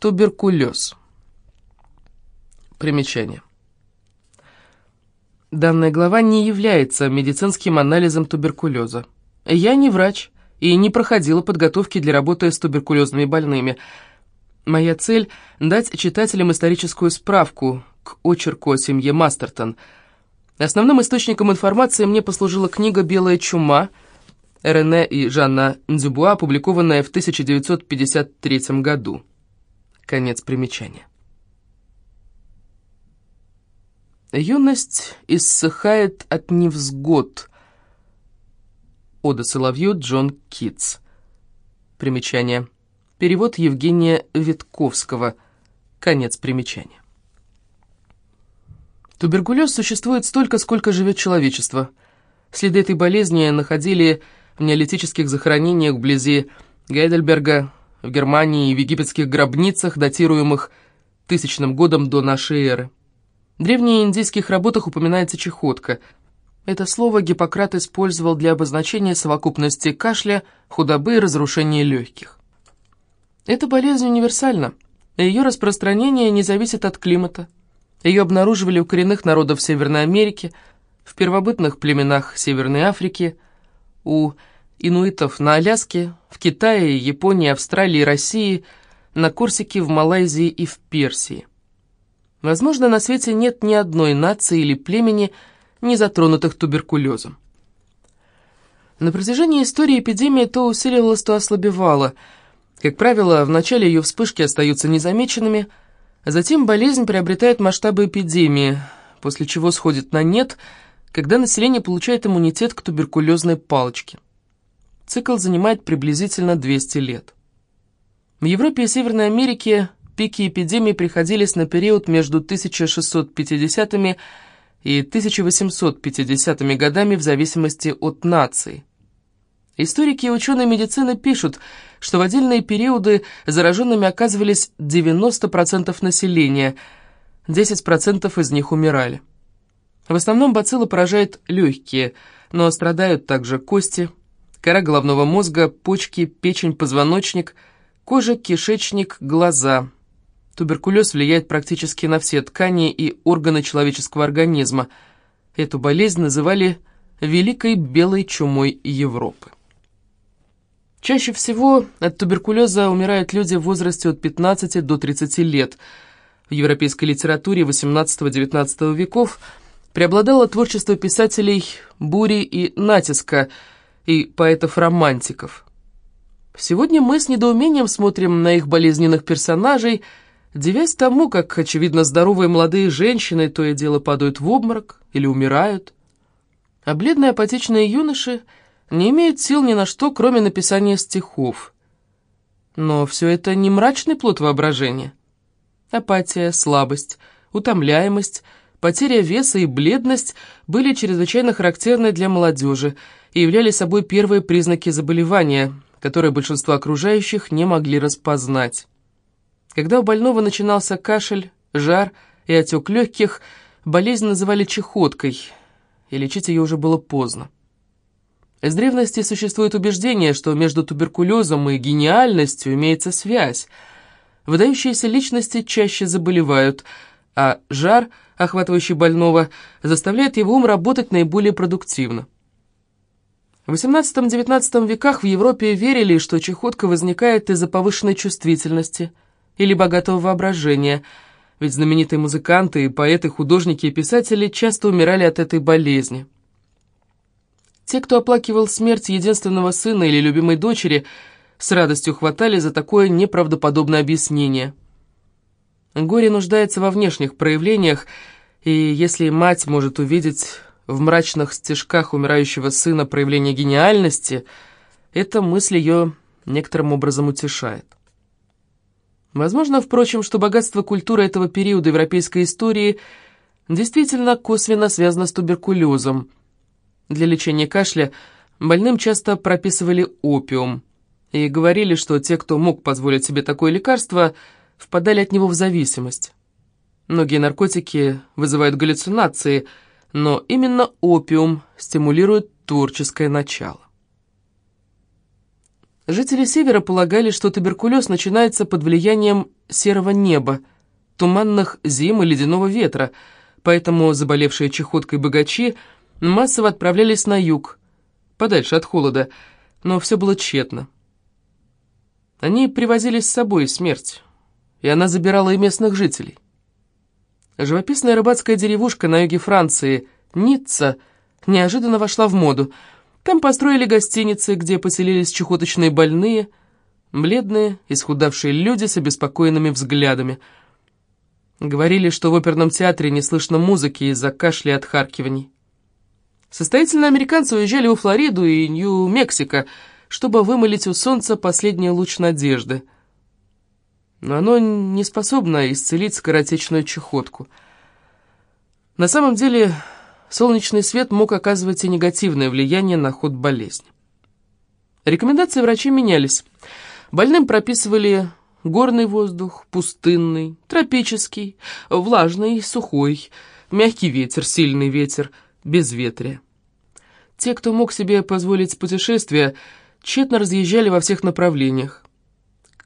Туберкулез. Примечание. Данная глава не является медицинским анализом туберкулеза. Я не врач и не проходила подготовки для работы с туберкулезными больными. Моя цель – дать читателям историческую справку к очерку о семье Мастертон. Основным источником информации мне послужила книга «Белая чума» Рене и Жанна Дюбуа, опубликованная в 1953 году. Конец примечания. Юность иссыхает от невзгод. Ода Соловью, Джон Китс. Примечание. Перевод Евгения Витковского. Конец примечания. Туберкулез существует столько, сколько живет человечество. Следы этой болезни находили в неолитических захоронениях вблизи Гейдельберга, в Германии и в египетских гробницах, датируемых тысячным годом до нашей эры. В древнеиндийских работах упоминается чехотка. Это слово Гиппократ использовал для обозначения совокупности кашля, худобы и разрушения легких. Эта болезнь универсальна, ее распространение не зависит от климата. Ее обнаруживали у коренных народов Северной Америки, в первобытных племенах Северной Африки, у инуитов на Аляске, в Китае, Японии, Австралии, России, на Корсике, в Малайзии и в Персии. Возможно, на свете нет ни одной нации или племени, не затронутых туберкулезом. На протяжении истории эпидемия то усиливалась, то ослабевала. Как правило, в начале ее вспышки остаются незамеченными, а затем болезнь приобретает масштабы эпидемии, после чего сходит на нет, когда население получает иммунитет к туберкулезной палочке. Цикл занимает приблизительно 200 лет. В Европе и Северной Америке Пики эпидемии приходились на период между 1650 и 1850 годами в зависимости от нации. Историки и ученые медицины пишут, что в отдельные периоды зараженными оказывались 90% населения, 10% из них умирали. В основном бацилла поражает легкие, но страдают также кости, кора головного мозга, почки, печень, позвоночник, кожа, кишечник, глаза – Туберкулез влияет практически на все ткани и органы человеческого организма. Эту болезнь называли «великой белой чумой Европы». Чаще всего от туберкулеза умирают люди в возрасте от 15 до 30 лет. В европейской литературе XVIII-XIX веков преобладало творчество писателей бури и натиска, и поэтов-романтиков. Сегодня мы с недоумением смотрим на их болезненных персонажей – Девясь тому, как, очевидно, здоровые молодые женщины то и дело падают в обморок или умирают, а бледные апатичные юноши не имеют сил ни на что, кроме написания стихов. Но все это не мрачный плод воображения. Апатия, слабость, утомляемость, потеря веса и бледность были чрезвычайно характерны для молодежи и являли собой первые признаки заболевания, которые большинство окружающих не могли распознать. Когда у больного начинался кашель, жар и отек легких, болезнь называли чехоткой, и лечить ее уже было поздно. С древности существует убеждение, что между туберкулезом и гениальностью имеется связь. Выдающиеся личности чаще заболевают, а жар, охватывающий больного, заставляет его ум работать наиболее продуктивно. В XVIII-XIX веках в Европе верили, что чехотка возникает из-за повышенной чувствительности – или богатого воображения, ведь знаменитые музыканты, поэты, художники и писатели часто умирали от этой болезни. Те, кто оплакивал смерть единственного сына или любимой дочери, с радостью хватали за такое неправдоподобное объяснение. Горе нуждается во внешних проявлениях, и если мать может увидеть в мрачных стежках умирающего сына проявление гениальности, эта мысль ее некоторым образом утешает. Возможно, впрочем, что богатство культуры этого периода европейской истории действительно косвенно связано с туберкулезом. Для лечения кашля больным часто прописывали опиум и говорили, что те, кто мог позволить себе такое лекарство, впадали от него в зависимость. Многие наркотики вызывают галлюцинации, но именно опиум стимулирует творческое начало. Жители Севера полагали, что туберкулез начинается под влиянием серого неба, туманных зим и ледяного ветра, поэтому заболевшие чехоткой богачи массово отправлялись на юг, подальше от холода, но все было тщетно. Они привозили с собой смерть, и она забирала и местных жителей. Живописная рыбацкая деревушка на юге Франции, Ницца, неожиданно вошла в моду. Там построили гостиницы, где поселились чехоточные больные, бледные, исхудавшие люди с обеспокоенными взглядами. Говорили, что в оперном театре не слышно музыки из-за кашля и отхаркиваний. Состоятельные американцы уезжали в Флориду и Нью-Мексико, чтобы вымолить у солнца последний луч надежды. Но оно не способно исцелить скоротечную чехотку. На самом деле, солнечный свет мог оказывать и негативное влияние на ход болезни. Рекомендации врачей менялись. Больным прописывали горный воздух, пустынный, тропический, влажный, сухой, мягкий ветер, сильный ветер, безветрие. Те, кто мог себе позволить путешествия, тщетно разъезжали во всех направлениях.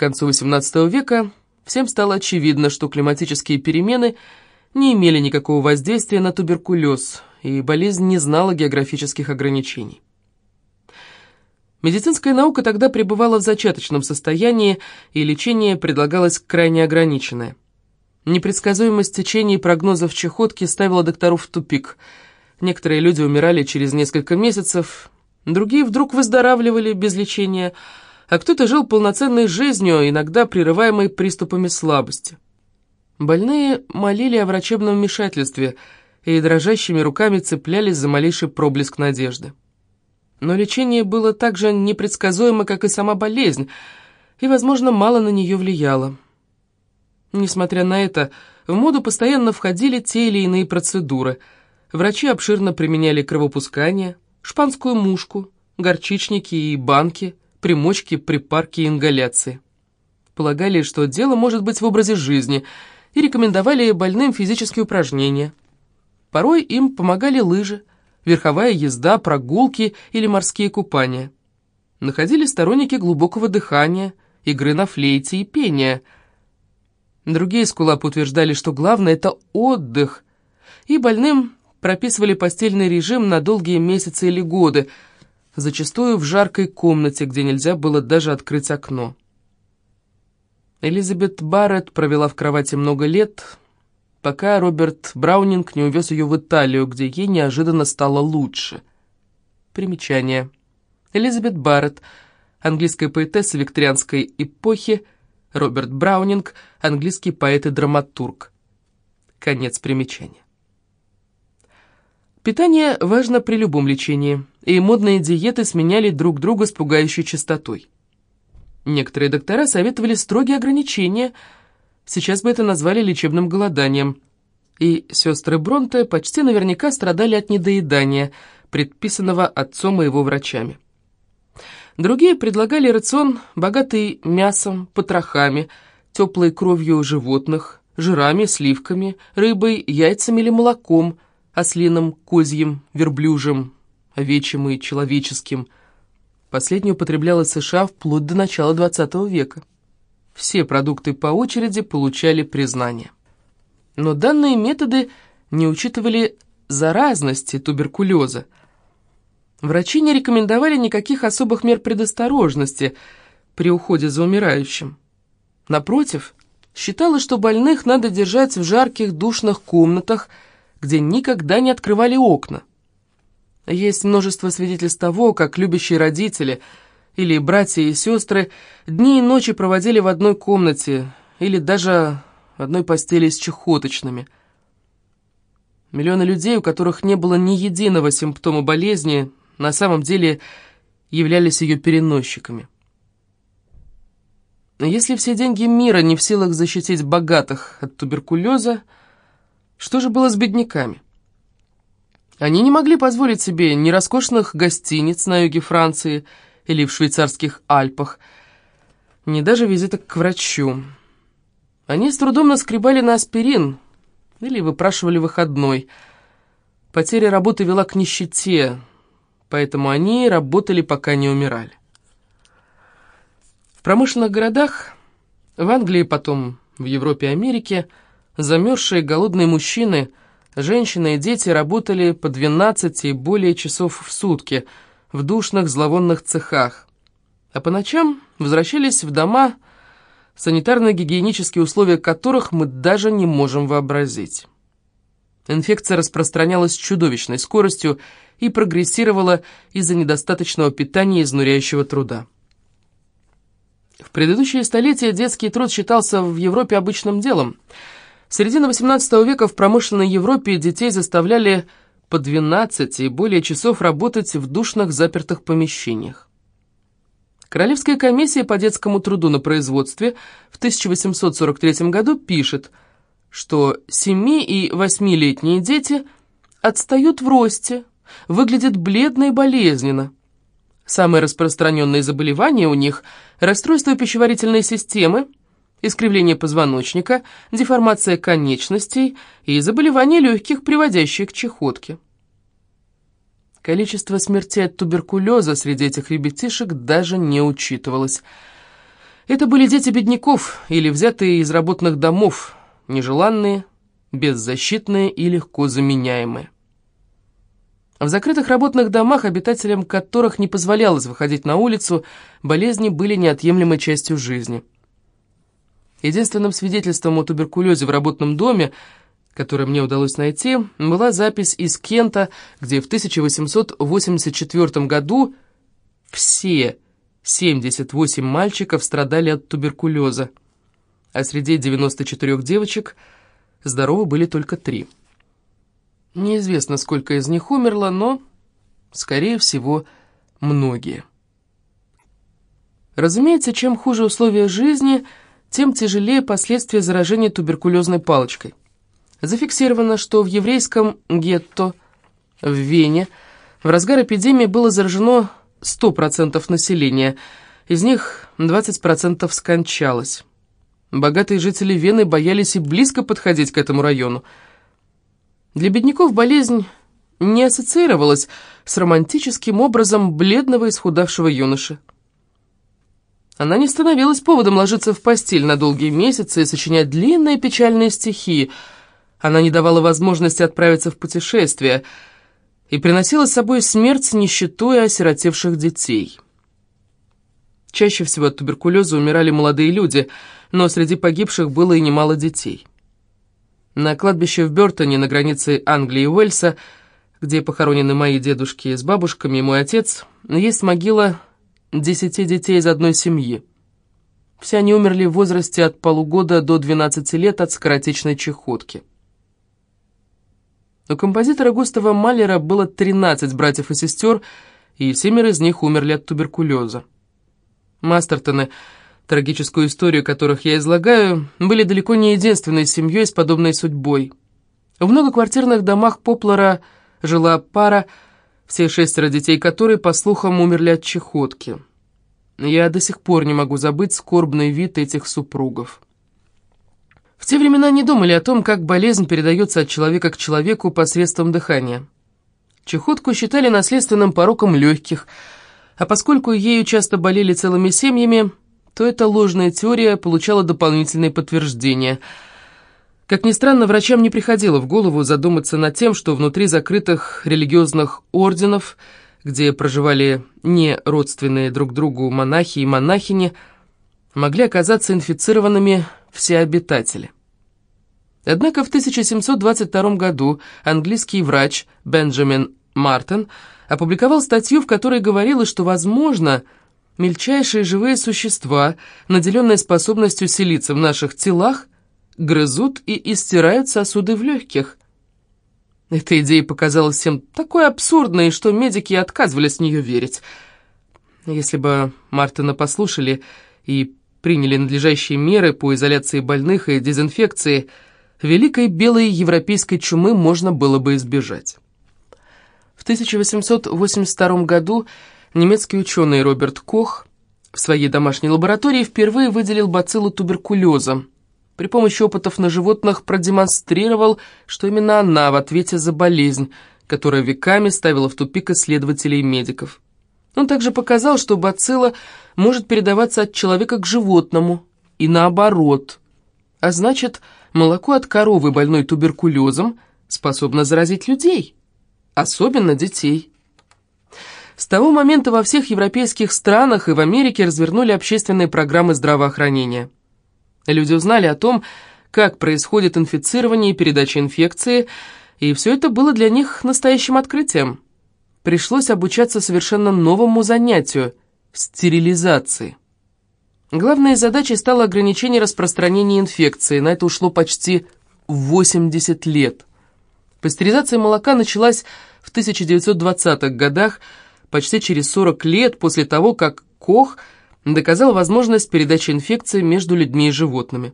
Концу XVIII века всем стало очевидно, что климатические перемены не имели никакого воздействия на туберкулез, и болезнь не знала географических ограничений. Медицинская наука тогда пребывала в зачаточном состоянии, и лечение предлагалось крайне ограниченное. Непредсказуемость течения и прогнозов чехотки ставила докторов в тупик. Некоторые люди умирали через несколько месяцев, Другие вдруг выздоравливали без лечения, а кто-то жил полноценной жизнью, иногда прерываемой приступами слабости. Больные молили о врачебном вмешательстве и дрожащими руками цеплялись за малейший проблеск надежды. Но лечение было так же непредсказуемо, как и сама болезнь, и, возможно, мало на нее влияло. Несмотря на это, в моду постоянно входили те или иные процедуры. Врачи обширно применяли кровопускание – шпанскую мушку, горчичники и банки, примочки, припарки и ингаляции. Полагали, что дело может быть в образе жизни, и рекомендовали больным физические упражнения. Порой им помогали лыжи, верховая езда, прогулки или морские купания. Находили сторонники глубокого дыхания, игры на флейте и пения. Другие скулапы утверждали, что главное – это отдых, и больным прописывали постельный режим на долгие месяцы или годы, зачастую в жаркой комнате, где нельзя было даже открыть окно. Элизабет Барретт провела в кровати много лет, пока Роберт Браунинг не увез ее в Италию, где ей неожиданно стало лучше. Примечание. Элизабет Барретт, английская поэтесса викторианской эпохи, Роберт Браунинг, английский поэт и драматург. Конец примечания. Питание важно при любом лечении, и модные диеты сменяли друг друга с пугающей частотой. Некоторые доктора советовали строгие ограничения, сейчас бы это назвали лечебным голоданием. И сестры Бронте почти наверняка страдали от недоедания, предписанного отцом и его врачами. Другие предлагали рацион, богатый мясом, потрохами, теплой кровью животных, жирами, сливками, рыбой, яйцами или молоком – ослиным, козьим, верблюжьим, овечьим и человеческим. Последнее употреблялось США вплоть до начала XX века. Все продукты по очереди получали признание. Но данные методы не учитывали заразности туберкулеза. Врачи не рекомендовали никаких особых мер предосторожности при уходе за умирающим. Напротив, считалось, что больных надо держать в жарких душных комнатах – где никогда не открывали окна. Есть множество свидетельств того, как любящие родители или братья и сестры дни и ночи проводили в одной комнате или даже в одной постели с чехоточными. Миллионы людей, у которых не было ни единого симптома болезни, на самом деле являлись ее переносчиками. Если все деньги мира не в силах защитить богатых от туберкулеза, что же было с бедняками? Они не могли позволить себе ни роскошных гостиниц на юге Франции или в швейцарских Альпах, ни даже визита к врачу. Они с трудом наскребали на аспирин или выпрашивали выходной. Потеря работы вела к нищете, поэтому они работали, пока не умирали. В промышленных городах, в Англии, потом в Европе и Америке, замерзшие голодные мужчины, женщины и дети работали по 12 и более часов в сутки в душных зловонных цехах, а по ночам возвращались в дома, санитарно-гигиенические условия которых мы даже не можем вообразить. Инфекция распространялась чудовищной скоростью и прогрессировала из-за недостаточного питания и изнуряющего труда. В предыдущие столетия детский труд считался в Европе обычным делом. В середине XVIII века в промышленной Европе детей заставляли по 12 и более часов работать в душных запертых помещениях. Королевская комиссия по детскому труду на производстве в 1843 году пишет, что 7- и 8-летние дети отстают в росте, выглядят бледно и болезненно. Самые распространенные заболевания у них – расстройство пищеварительной системы, искривление позвоночника, деформация конечностей и заболевания легких, приводящие к чехотке. Количество смертей от туберкулеза среди этих ребятишек даже не учитывалось. Это были дети бедняков или взятые из работных домов, нежеланные, беззащитные и легко заменяемые. В закрытых работных домах, обитателям которых не позволялось выходить на улицу, болезни были неотъемлемой частью жизни. Единственным свидетельством о туберкулезе в работном доме – которое мне удалось найти, была запись из Кента, где в 1884 году все 78 мальчиков страдали от туберкулеза, а среди 94 девочек здоровы были только три. Неизвестно, сколько из них умерло, но, скорее всего, многие. Разумеется, чем хуже условия жизни, тем тяжелее последствия заражения туберкулезной палочкой. Зафиксировано, что в еврейском гетто в Вене в разгар эпидемии было заражено 100% населения, из них 20% скончалось. Богатые жители Вены боялись и близко подходить к этому району. Для бедняков болезнь не ассоциировалась с романтическим образом бледного исхудавшего юноши. Она не становилась поводом ложиться в постель на долгие месяцы и сочинять длинные печальные стихи – она не давала возможности отправиться в путешествие и приносила с собой смерть, нищету и осиротевших детей. Чаще всего от туберкулеза умирали молодые люди, но среди погибших было и немало детей. На кладбище в Бёртоне, на границе Англии и Уэльса, где похоронены мои дедушки с бабушками и мой отец, есть могила десяти детей из одной семьи. Все они умерли в возрасте от полугода до 12 лет от скоротечной чехотки. У композитора Густава Маллера было 13 братьев и сестер, и семеро из них умерли от туберкулеза. Мастертоны, трагическую историю которых я излагаю, были далеко не единственной семьей с подобной судьбой. В многоквартирных домах Поплара жила пара, все шестеро детей которой, по слухам, умерли от чехотки. Я до сих пор не могу забыть скорбный вид этих супругов. В те времена не думали о том, как болезнь передается от человека к человеку посредством дыхания. Чехотку считали наследственным пороком легких, а поскольку ею часто болели целыми семьями, то эта ложная теория получала дополнительные подтверждения. Как ни странно, врачам не приходило в голову задуматься над тем, что внутри закрытых религиозных орденов, где проживали не родственные друг другу монахи и монахини, могли оказаться инфицированными все обитатели. Однако в 1722 году английский врач Бенджамин Мартин опубликовал статью, в которой говорилось, что, возможно, мельчайшие живые существа, наделенные способностью селиться в наших телах, грызут и истирают сосуды в легких. Эта идея показалась всем такой абсурдной, что медики отказывались в нее верить. Если бы Мартина послушали и приняли надлежащие меры по изоляции больных и дезинфекции, Великой белой европейской чумы можно было бы избежать. В 1882 году немецкий ученый Роберт Кох в своей домашней лаборатории впервые выделил бациллу туберкулеза. При помощи опытов на животных продемонстрировал, что именно она в ответе за болезнь, которая веками ставила в тупик исследователей и медиков. Он также показал, что бацилла может передаваться от человека к животному и наоборот. А значит, молоко от коровы, больной туберкулезом, способно заразить людей, особенно детей. С того момента во всех европейских странах и в Америке развернули общественные программы здравоохранения. Люди узнали о том, как происходит инфицирование и передача инфекции, и все это было для них настоящим открытием. Пришлось обучаться совершенно новому занятию – стерилизации. Главной задачей стало ограничение распространения инфекции, на это ушло почти 80 лет. Пастеризация молока началась в 1920-х годах, почти через 40 лет после того, как Кох доказал возможность передачи инфекции между людьми и животными.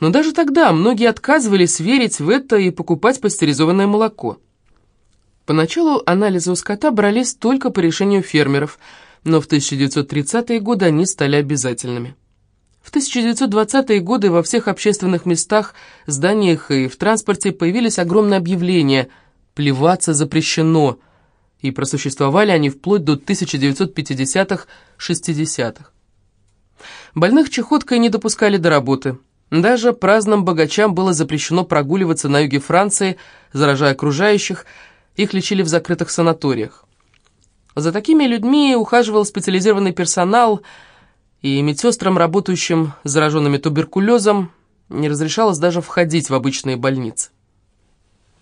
Но даже тогда многие отказывались верить в это и покупать пастеризованное молоко. Поначалу анализы у скота брались только по решению фермеров, но в 1930-е годы они стали обязательными. В 1920-е годы во всех общественных местах, зданиях и в транспорте появились огромные объявления «Плеваться запрещено», и просуществовали они вплоть до 1950-х-60-х. Больных чехоткой не допускали до работы – даже праздным богачам было запрещено прогуливаться на юге Франции, заражая окружающих, их лечили в закрытых санаториях. За такими людьми ухаживал специализированный персонал, и медсестрам, работающим с зараженными туберкулезом, не разрешалось даже входить в обычные больницы.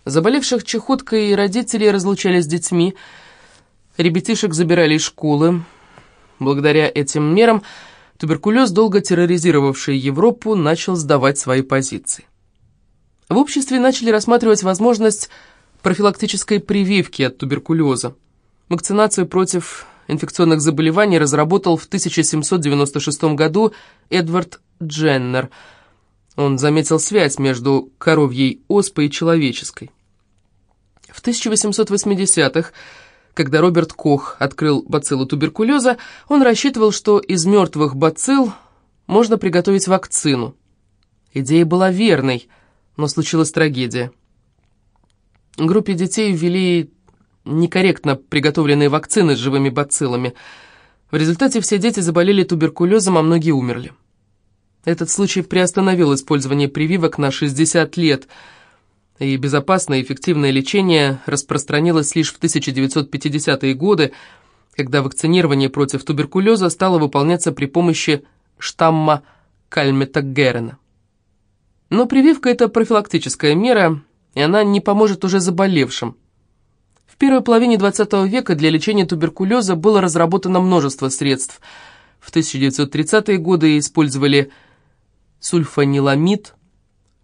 Заболевших чехоткой родители разлучали с детьми, ребятишек забирали из школы. Благодаря этим мерам туберкулез, долго терроризировавший Европу, начал сдавать свои позиции. В обществе начали рассматривать возможность профилактической прививки от туберкулеза. Вакцинацию против инфекционных заболеваний разработал в 1796 году Эдвард Дженнер. Он заметил связь между коровьей оспой и человеческой. В 1880-х когда Роберт Кох открыл бациллу туберкулеза, он рассчитывал, что из мертвых бацилл можно приготовить вакцину. Идея была верной, но случилась трагедия. Группе детей ввели некорректно приготовленные вакцины с живыми бациллами. В результате все дети заболели туберкулезом, а многие умерли. Этот случай приостановил использование прививок на 60 лет – и безопасное и эффективное лечение распространилось лишь в 1950-е годы, когда вакцинирование против туберкулеза стало выполняться при помощи штамма Кальмета Герена. Но прививка – это профилактическая мера, и она не поможет уже заболевшим. В первой половине 20 века для лечения туберкулеза было разработано множество средств. В 1930-е годы использовали сульфаниламид,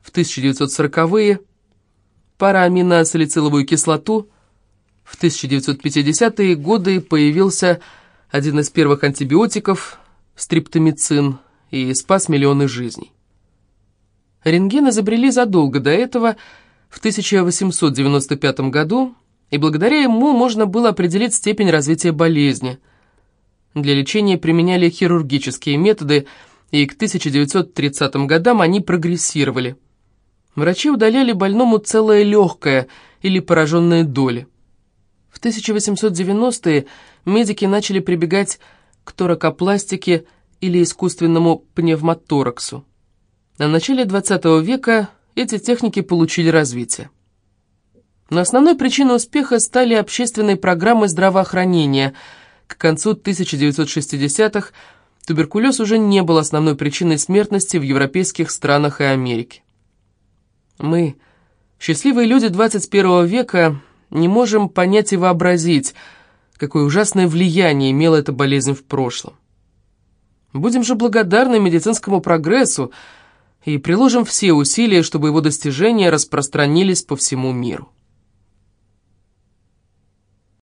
в 1940-е – парааминосалициловую кислоту. В 1950-е годы появился один из первых антибиотиков, стриптомицин, и спас миллионы жизней. Рентген изобрели задолго до этого, в 1895 году, и благодаря ему можно было определить степень развития болезни. Для лечения применяли хирургические методы, и к 1930 годам они прогрессировали – Врачи удаляли больному целое легкое или пораженные доли. В 1890-е медики начали прибегать к торакопластике или искусственному пневмотораксу. На начале 20 века эти техники получили развитие. Но основной причиной успеха стали общественные программы здравоохранения. К концу 1960-х туберкулез уже не был основной причиной смертности в европейских странах и Америке. Мы, счастливые люди 21 века, не можем понять и вообразить, какое ужасное влияние имела эта болезнь в прошлом. Будем же благодарны медицинскому прогрессу и приложим все усилия, чтобы его достижения распространились по всему миру.